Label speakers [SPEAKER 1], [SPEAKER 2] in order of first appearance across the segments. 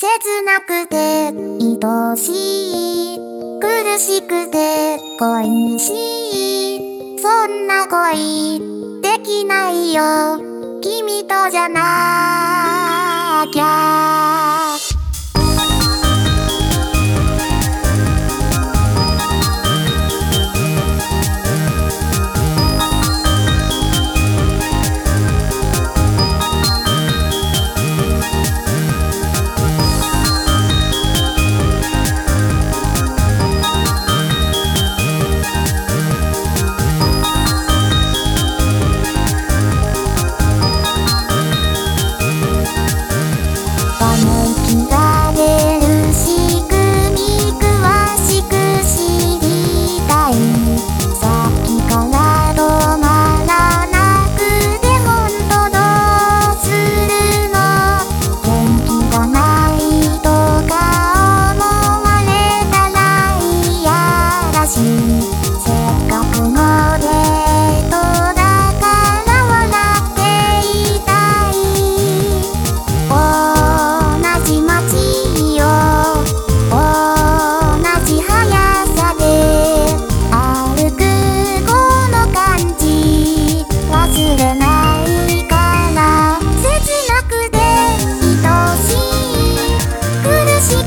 [SPEAKER 1] 切なくて愛しい苦しくて恋しいそんな恋できないよ君とじゃなきゃ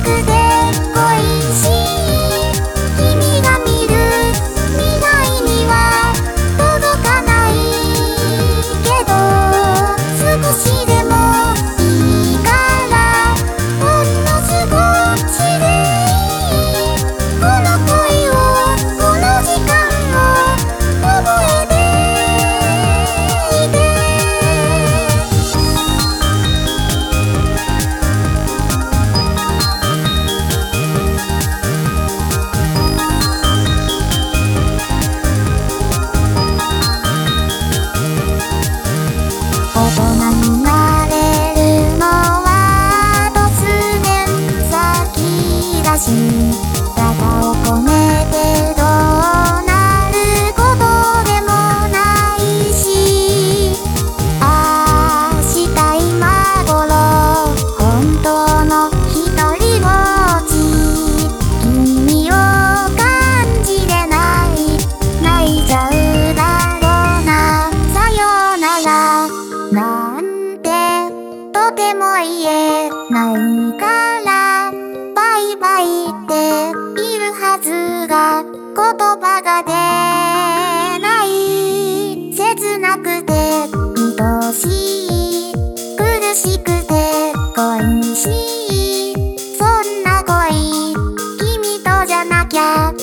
[SPEAKER 1] くで present. 葉が出ない切なくて愛しい苦しくて恋しいそんな恋君とじゃなきゃ